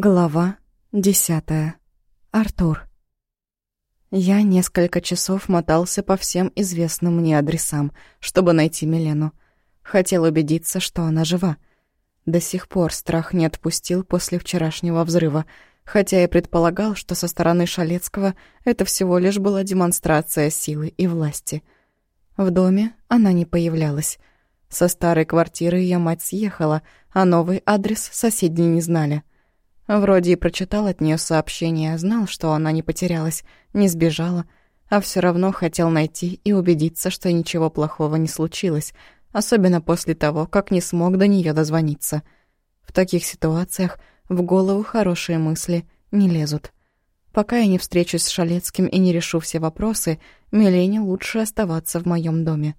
Глава десятая. Артур. Я несколько часов мотался по всем известным мне адресам, чтобы найти Милену. Хотел убедиться, что она жива. До сих пор страх не отпустил после вчерашнего взрыва, хотя я предполагал, что со стороны Шалецкого это всего лишь была демонстрация силы и власти. В доме она не появлялась. Со старой квартиры ее мать съехала, а новый адрес соседи не знали. Вроде и прочитал от нее сообщение, знал, что она не потерялась, не сбежала, а все равно хотел найти и убедиться, что ничего плохого не случилось, особенно после того, как не смог до нее дозвониться. В таких ситуациях в голову хорошие мысли не лезут. Пока я не встречусь с Шалецким и не решу все вопросы, Милене лучше оставаться в моем доме.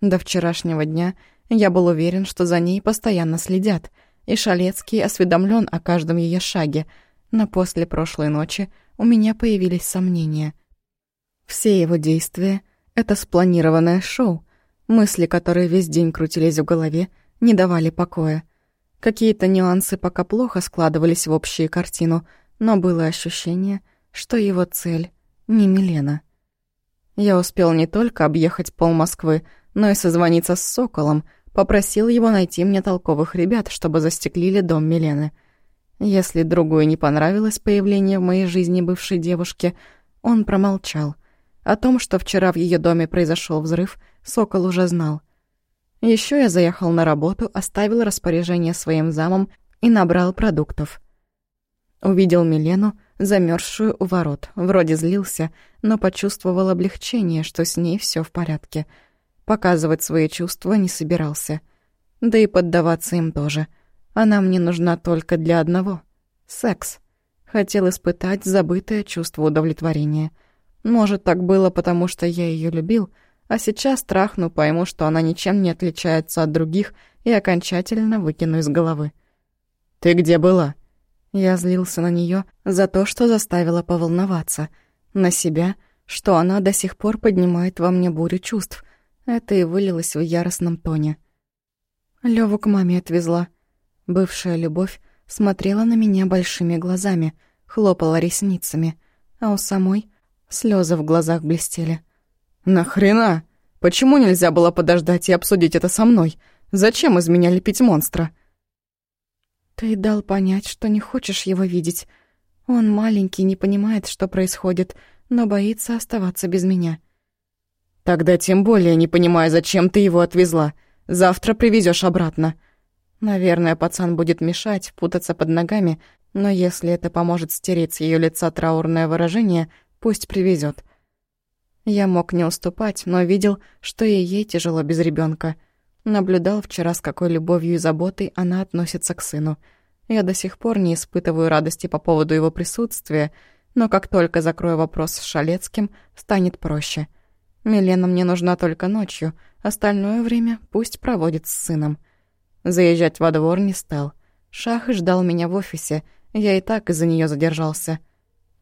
До вчерашнего дня я был уверен, что за ней постоянно следят — и Шалецкий осведомлен о каждом ее шаге, но после прошлой ночи у меня появились сомнения. Все его действия — это спланированное шоу, мысли, которые весь день крутились в голове, не давали покоя. Какие-то нюансы пока плохо складывались в общую картину, но было ощущение, что его цель — не Милена. Я успел не только объехать пол Москвы, но и созвониться с Соколом — Попросил его найти мне толковых ребят, чтобы застеклили дом Милены. Если другу и не понравилось появление в моей жизни бывшей девушки, он промолчал. О том, что вчера в ее доме произошел взрыв, Сокол уже знал. Еще я заехал на работу, оставил распоряжение своим замам и набрал продуктов. Увидел Милену, замерзшую у ворот. Вроде злился, но почувствовал облегчение, что с ней все в порядке — Показывать свои чувства не собирался. Да и поддаваться им тоже. Она мне нужна только для одного — секс. Хотел испытать забытое чувство удовлетворения. Может, так было, потому что я ее любил, а сейчас трахну, пойму, что она ничем не отличается от других и окончательно выкину из головы. «Ты где была?» Я злился на нее за то, что заставила поволноваться. На себя, что она до сих пор поднимает во мне бурю чувств — это и вылилось в яростном тоне. Леву к маме отвезла. Бывшая любовь смотрела на меня большими глазами, хлопала ресницами, а у самой слезы в глазах блестели. «Нахрена? Почему нельзя было подождать и обсудить это со мной? Зачем из меня лепить монстра?» «Ты дал понять, что не хочешь его видеть. Он маленький, не понимает, что происходит, но боится оставаться без меня». Тогда тем более не понимаю, зачем ты его отвезла. Завтра привезешь обратно. Наверное, пацан будет мешать, путаться под ногами, но если это поможет стереть с ее лица траурное выражение, пусть привезет. Я мог не уступать, но видел, что и ей тяжело без ребенка. Наблюдал вчера, с какой любовью и заботой она относится к сыну. Я до сих пор не испытываю радости по поводу его присутствия, но как только закрою вопрос с Шалецким, станет проще — Милена мне нужна только ночью, остальное время пусть проводит с сыном. Заезжать во двор не стал. Шах ждал меня в офисе, я и так из-за нее задержался.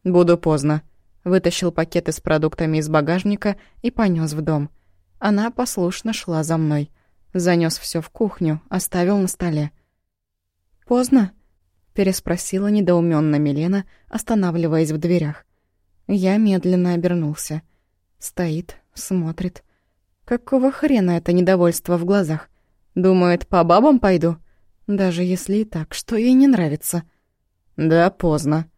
«Буду поздно». Вытащил пакеты с продуктами из багажника и понес в дом. Она послушно шла за мной. Занес все в кухню, оставил на столе. «Поздно?» — переспросила недоуменно Милена, останавливаясь в дверях. Я медленно обернулся. Стоит, Смотрит. Какого хрена это недовольство в глазах? Думает, по бабам пойду? Даже если и так, что ей не нравится? Да, поздно.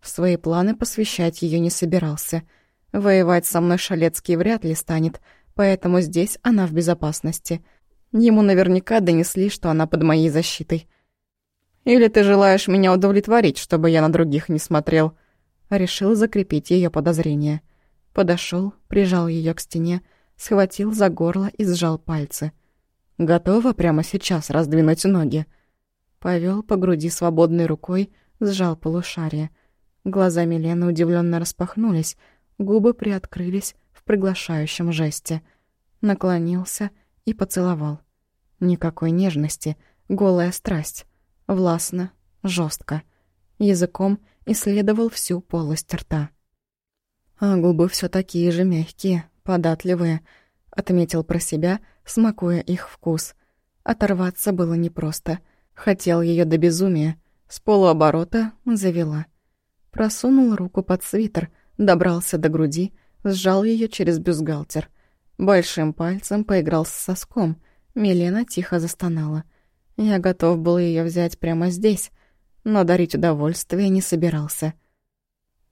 В свои планы посвящать ее не собирался. Воевать со мной Шалецкий вряд ли станет, поэтому здесь она в безопасности. Ему наверняка донесли, что она под моей защитой. Или ты желаешь меня удовлетворить, чтобы я на других не смотрел?» Решил закрепить ее подозрения. Подошел, прижал ее к стене, схватил за горло и сжал пальцы. Готова прямо сейчас раздвинуть ноги. Повел по груди свободной рукой, сжал полушарие. Глаза Милены удивленно распахнулись, губы приоткрылись в приглашающем жесте. Наклонился и поцеловал. Никакой нежности, голая страсть. Властно, жестко. Языком исследовал всю полость рта а губы все такие же мягкие, податливые, отметил про себя, смакуя их вкус. Оторваться было непросто. Хотел ее до безумия. С полуоборота завела. Просунул руку под свитер, добрался до груди, сжал ее через бюстгальтер. Большим пальцем поиграл с соском. Милена тихо застонала. Я готов был ее взять прямо здесь, но дарить удовольствие не собирался.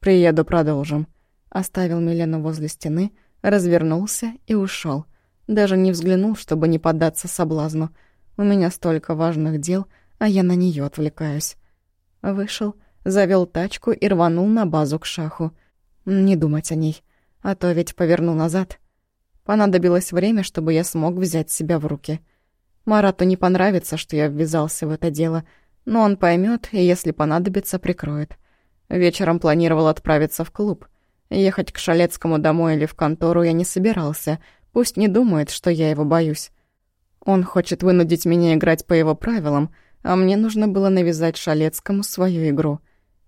«Приеду, продолжим». Оставил Милену возле стены, развернулся и ушел. Даже не взглянул, чтобы не поддаться соблазну. У меня столько важных дел, а я на нее отвлекаюсь. Вышел, завел тачку и рванул на базу к шаху. Не думать о ней, а то ведь поверну назад. Понадобилось время, чтобы я смог взять себя в руки. Марату не понравится, что я ввязался в это дело, но он поймет и, если понадобится, прикроет. Вечером планировал отправиться в клуб. Ехать к Шалецкому домой или в контору я не собирался, пусть не думает, что я его боюсь. Он хочет вынудить меня играть по его правилам, а мне нужно было навязать Шалецкому свою игру.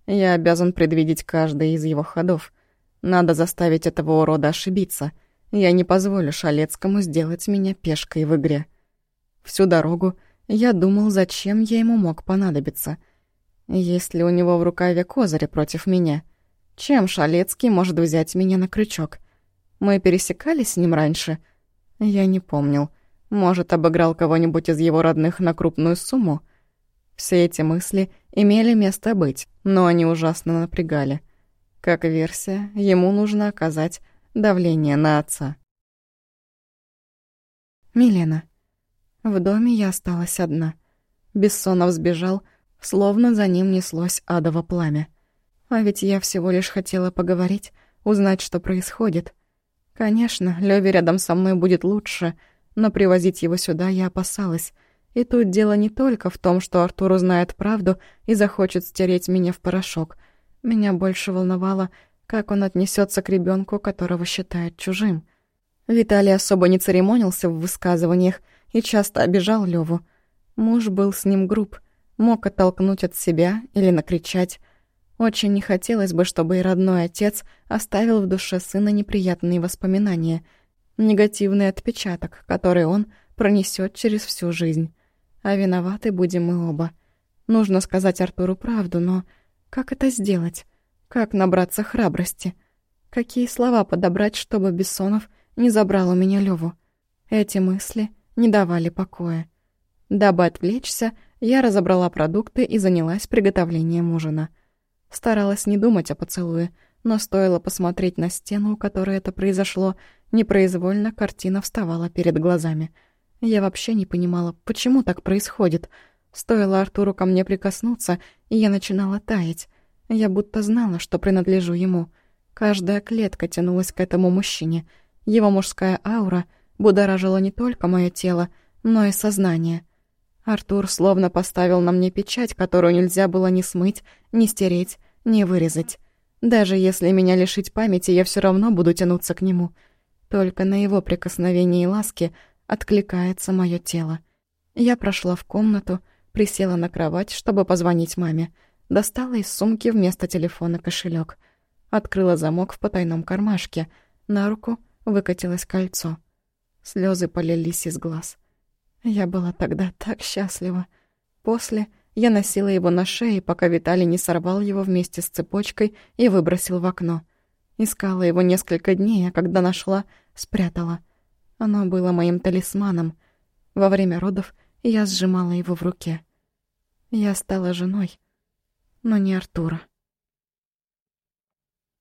Я обязан предвидеть каждый из его ходов. Надо заставить этого урода ошибиться. Я не позволю Шалецкому сделать меня пешкой в игре. Всю дорогу я думал, зачем я ему мог понадобиться. Есть ли у него в рукаве козыри против меня? Чем Шалецкий может взять меня на крючок? Мы пересекались с ним раньше? Я не помнил. Может, обыграл кого-нибудь из его родных на крупную сумму? Все эти мысли имели место быть, но они ужасно напрягали. Как версия, ему нужно оказать давление на отца. Милена. В доме я осталась одна. Бессонов сбежал, словно за ним неслось адово пламя. А ведь я всего лишь хотела поговорить, узнать, что происходит. Конечно, Лёве рядом со мной будет лучше, но привозить его сюда я опасалась. И тут дело не только в том, что Артур узнает правду и захочет стереть меня в порошок. Меня больше волновало, как он отнесется к ребенку, которого считает чужим. Виталий особо не церемонился в высказываниях, и часто обижал Леву. Муж был с ним груб, мог оттолкнуть от себя или накричать. Очень не хотелось бы, чтобы и родной отец оставил в душе сына неприятные воспоминания, негативный отпечаток, который он пронесет через всю жизнь. А виноваты будем мы оба. Нужно сказать Артуру правду, но как это сделать? Как набраться храбрости? Какие слова подобрать, чтобы Бессонов не забрал у меня Леву? Эти мысли — не давали покоя. Дабы отвлечься, я разобрала продукты и занялась приготовлением ужина. Старалась не думать о поцелуе, но стоило посмотреть на стену, у которой это произошло, непроизвольно картина вставала перед глазами. Я вообще не понимала, почему так происходит. Стоило Артуру ко мне прикоснуться, и я начинала таять. Я будто знала, что принадлежу ему. Каждая клетка тянулась к этому мужчине. Его мужская аура — будоражило не только мое тело, но и сознание. Артур словно поставил на мне печать, которую нельзя было ни смыть, ни стереть, ни вырезать. Даже если меня лишить памяти, я все равно буду тянуться к нему. Только на его прикосновение и ласки откликается мое тело. Я прошла в комнату, присела на кровать, чтобы позвонить маме. Достала из сумки вместо телефона кошелек, Открыла замок в потайном кармашке. На руку выкатилось кольцо — Слезы полились из глаз. Я была тогда так счастлива. После я носила его на шее, пока Виталий не сорвал его вместе с цепочкой и выбросил в окно. Искала его несколько дней, а когда нашла, спрятала. Оно было моим талисманом. Во время родов я сжимала его в руке. Я стала женой, но не Артура.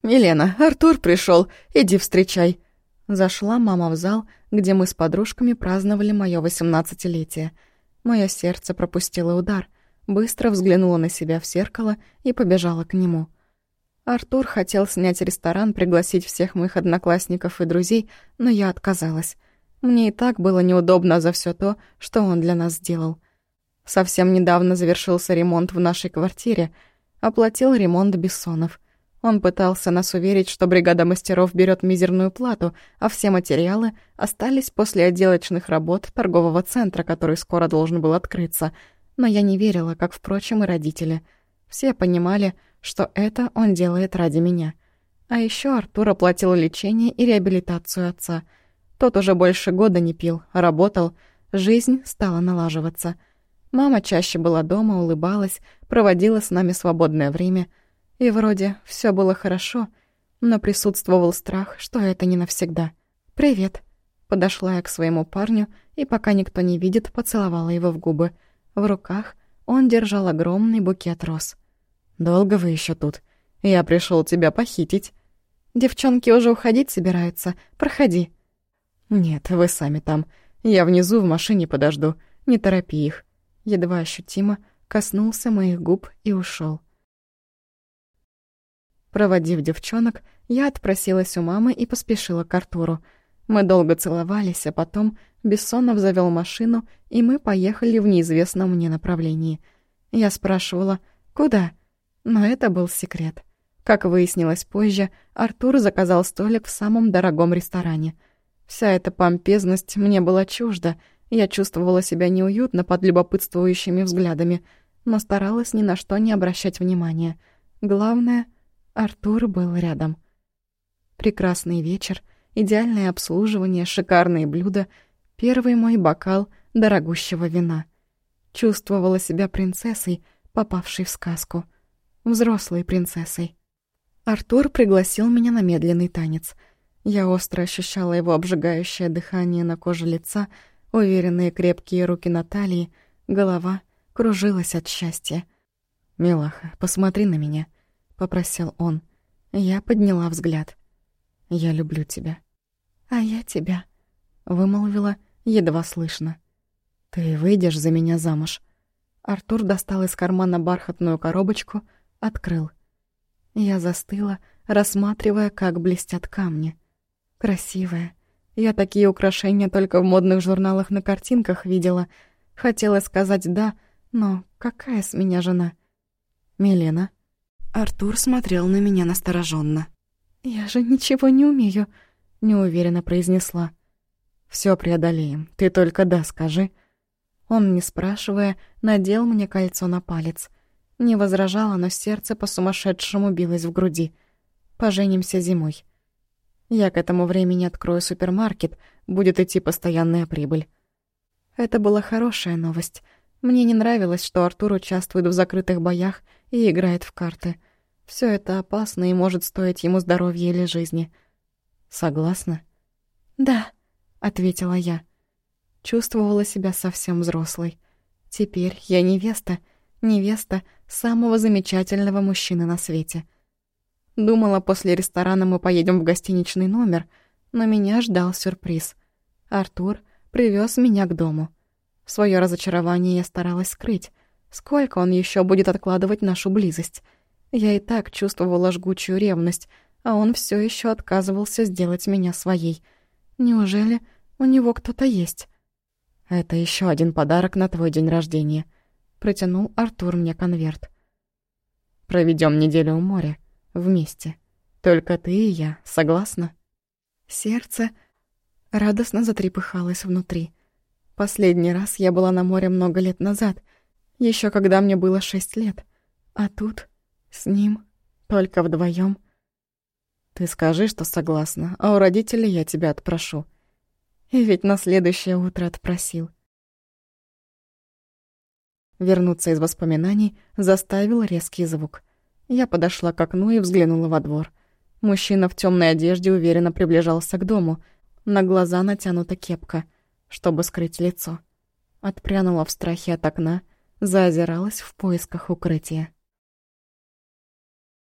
«Милена, Артур пришел, иди встречай», Зашла мама в зал, где мы с подружками праздновали моё восемнадцатилетие. Моё сердце пропустило удар, быстро взглянула на себя в зеркало и побежала к нему. Артур хотел снять ресторан, пригласить всех моих одноклассников и друзей, но я отказалась. Мне и так было неудобно за всё то, что он для нас сделал. Совсем недавно завершился ремонт в нашей квартире. Оплатил ремонт Бессонов — он пытался нас уверить, что бригада мастеров берет мизерную плату, а все материалы остались после отделочных работ торгового центра, который скоро должен был открыться. Но я не верила, как, впрочем, и родители. Все понимали, что это он делает ради меня. А еще Артур оплатил лечение и реабилитацию отца. Тот уже больше года не пил, а работал. Жизнь стала налаживаться. Мама чаще была дома, улыбалась, проводила с нами свободное время, и вроде все было хорошо, но присутствовал страх, что это не навсегда. «Привет», — подошла я к своему парню, и пока никто не видит, поцеловала его в губы. В руках он держал огромный букет роз. «Долго вы еще тут? Я пришел тебя похитить». «Девчонки уже уходить собираются. Проходи». «Нет, вы сами там. Я внизу в машине подожду. Не торопи их». Едва ощутимо коснулся моих губ и ушел. Проводив девчонок, я отпросилась у мамы и поспешила к Артуру. Мы долго целовались, а потом Бессонов завел машину, и мы поехали в неизвестном мне направлении. Я спрашивала, куда? Но это был секрет. Как выяснилось позже, Артур заказал столик в самом дорогом ресторане. Вся эта помпезность мне была чужда, я чувствовала себя неуютно под любопытствующими взглядами, но старалась ни на что не обращать внимания. Главное, Артур был рядом. Прекрасный вечер, идеальное обслуживание, шикарные блюда — Первый мой бокал дорогущего вина. Чувствовала себя принцессой, попавшей в сказку. Взрослой принцессой. Артур пригласил меня на медленный танец. Я остро ощущала его обжигающее дыхание на коже лица, уверенные крепкие руки Натальи, голова кружилась от счастья. «Милаха, посмотри на меня», — попросил он. Я подняла взгляд. «Я люблю тебя». «А я тебя», — вымолвила, — едва слышно. «Ты выйдешь за меня замуж?» Артур достал из кармана бархатную коробочку, открыл. Я застыла, рассматривая, как блестят камни. Красивая. Я такие украшения только в модных журналах на картинках видела. Хотела сказать «да», но какая с меня жена? Милена. Артур смотрел на меня настороженно. «Я же ничего не умею», — неуверенно произнесла. Все преодолеем. Ты только да скажи». Он, не спрашивая, надел мне кольцо на палец. Не возражала, но сердце по-сумасшедшему билось в груди. «Поженимся зимой». Я к этому времени открою супермаркет, будет идти постоянная прибыль. Это была хорошая новость. Мне не нравилось, что Артур участвует в закрытых боях и играет в карты. Все это опасно и может стоить ему здоровья или жизни. Согласна? Да ответила я. Чувствовала себя совсем взрослой. Теперь я невеста, невеста самого замечательного мужчины на свете. Думала, после ресторана мы поедем в гостиничный номер, но меня ждал сюрприз. Артур привез меня к дому. Своё разочарование я старалась скрыть. Сколько он еще будет откладывать нашу близость? Я и так чувствовала жгучую ревность, а он все еще отказывался сделать меня своей — Неужели у него кто-то есть? Это еще один подарок на твой день рождения. Протянул Артур мне конверт. Проведем неделю у моря. Вместе. Только ты и я, согласна? Сердце радостно затрепыхалось внутри. Последний раз я была на море много лет назад, еще когда мне было шесть лет. А тут с ним только вдвоем. Ты скажи, что согласна, а у родителей я тебя отпрошу. И ведь на следующее утро отпросил. Вернуться из воспоминаний заставил резкий звук. Я подошла к окну и взглянула во двор. Мужчина в темной одежде уверенно приближался к дому. На глаза натянута кепка, чтобы скрыть лицо. Отпрянула в страхе от окна, заозиралась в поисках укрытия.